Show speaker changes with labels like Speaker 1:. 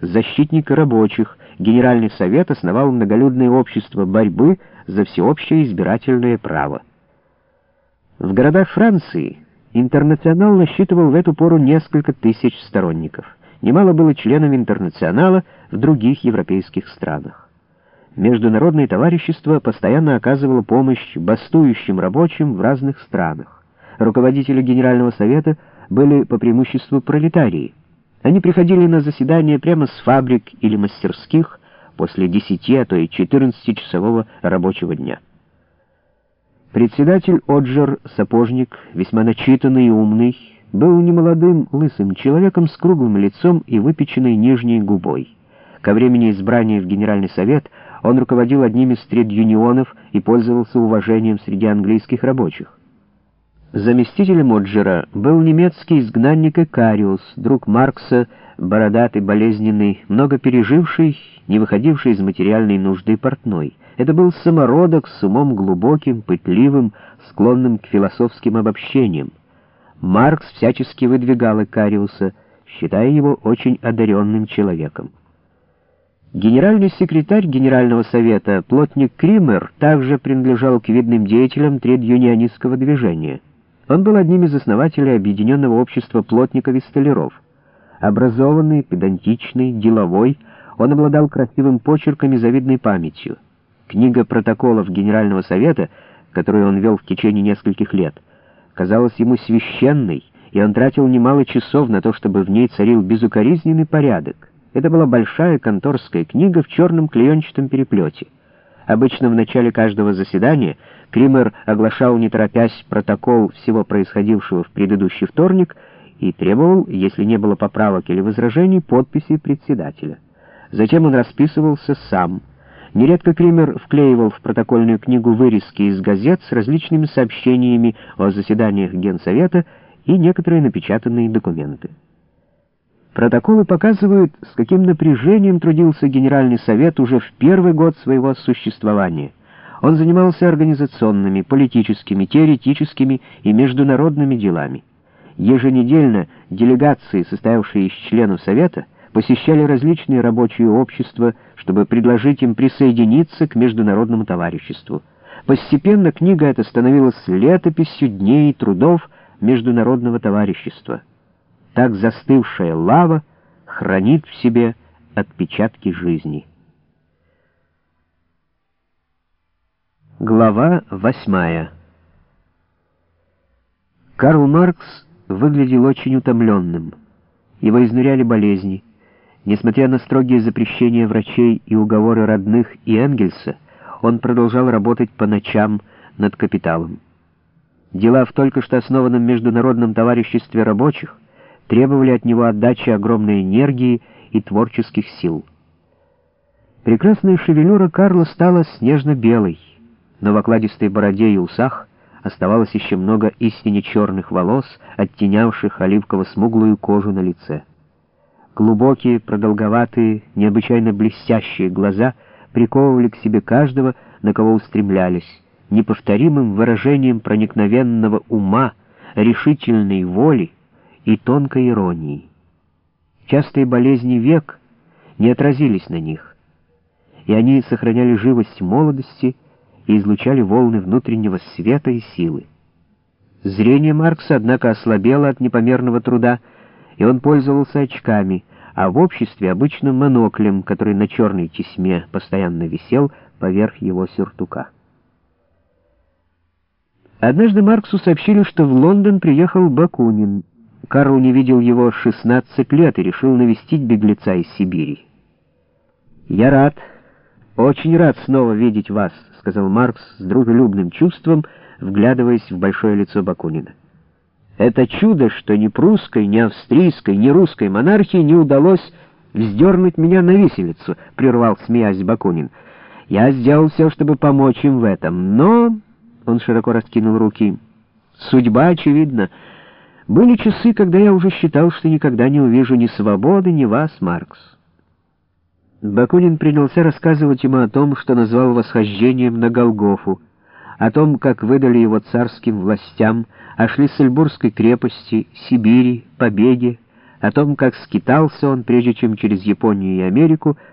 Speaker 1: защитник рабочих, Генеральный совет основал многолюдное общество борьбы за всеобщее избирательное право. В городах Франции интернационал насчитывал в эту пору несколько тысяч сторонников. Немало было членов интернационала в других европейских странах. Международное товарищество постоянно оказывало помощь бастующим рабочим в разных странах. Руководители Генерального совета были по преимуществу пролетарии. Они приходили на заседания прямо с фабрик или мастерских после 10, а то и 14-часового рабочего дня. Председатель Оджер, сапожник, весьма начитанный и умный, был немолодым, лысым человеком с круглым лицом и выпеченной нижней губой. Ко времени избрания в Генеральный совет он руководил одним из тред-юнионов и пользовался уважением среди английских рабочих. Заместителем Оджера был немецкий изгнанник Экариус, друг Маркса, бородатый, болезненный, много переживший, не выходивший из материальной нужды портной. Это был самородок с умом глубоким, пытливым, склонным к философским обобщениям. Маркс всячески выдвигал Экариуса, считая его очень одаренным человеком. Генеральный секретарь Генерального совета, плотник Кример, также принадлежал к видным деятелям тред-юнионистского движения. Он был одним из основателей Объединенного общества плотников и столяров. Образованный, педантичный, деловой, он обладал красивым почерком и завидной памятью. Книга протоколов Генерального совета, которую он вел в течение нескольких лет, казалась ему священной, и он тратил немало часов на то, чтобы в ней царил безукоризненный порядок. Это была большая конторская книга в черном клеенчатом переплете. Обычно в начале каждого заседания Кример оглашал, не торопясь, протокол всего происходившего в предыдущий вторник и требовал, если не было поправок или возражений, подписи председателя. Затем он расписывался сам. Нередко Кример вклеивал в протокольную книгу вырезки из газет с различными сообщениями о заседаниях Генсовета и некоторые напечатанные документы. Протоколы показывают, с каким напряжением трудился Генеральный совет уже в первый год своего существования. Он занимался организационными, политическими, теоретическими и международными делами. Еженедельно делегации, состоявшие из членов Совета, посещали различные рабочие общества, чтобы предложить им присоединиться к международному товариществу. Постепенно книга эта становилась летописью дней и трудов международного товарищества. Так застывшая лава хранит в себе отпечатки жизни. Глава восьмая. Карл Маркс выглядел очень утомленным. Его изнуряли болезни. Несмотря на строгие запрещения врачей и уговоры родных и Энгельса, он продолжал работать по ночам над капиталом. Дела в только что основанном международном товариществе рабочих требовали от него отдачи огромной энергии и творческих сил. Прекрасная шевелюра Карла стала снежно-белой но в окладистой бороде и усах оставалось еще много истине черных волос, оттенявших оливково-смуглую кожу на лице. Глубокие, продолговатые, необычайно блестящие глаза приковывали к себе каждого, на кого устремлялись, неповторимым выражением проникновенного ума, решительной воли и тонкой иронии. Частые болезни век не отразились на них, и они сохраняли живость молодости и излучали волны внутреннего света и силы. Зрение Маркса, однако, ослабело от непомерного труда, и он пользовался очками, а в обществе обычным моноклем, который на черной тесьме постоянно висел поверх его сюртука. Однажды Марксу сообщили, что в Лондон приехал Бакунин. Карл не видел его 16 лет и решил навестить беглеца из Сибири. «Я рад», «Очень рад снова видеть вас», — сказал Маркс с дружелюбным чувством, вглядываясь в большое лицо Бакунина. «Это чудо, что ни прусской, ни австрийской, ни русской монархии не удалось вздернуть меня на виселицу», — прервал, смеясь Бакунин. «Я сделал все, чтобы помочь им в этом, но...» — он широко раскинул руки. «Судьба, очевидно. Были часы, когда я уже считал, что никогда не увижу ни свободы, ни вас, Маркс». Бакунин принялся рассказывать ему о том, что назвал восхождением на Голгофу, о том, как выдали его царским властям, о Шлиссельбургской крепости, Сибири, побеге, о том, как скитался он, прежде чем через Японию и Америку,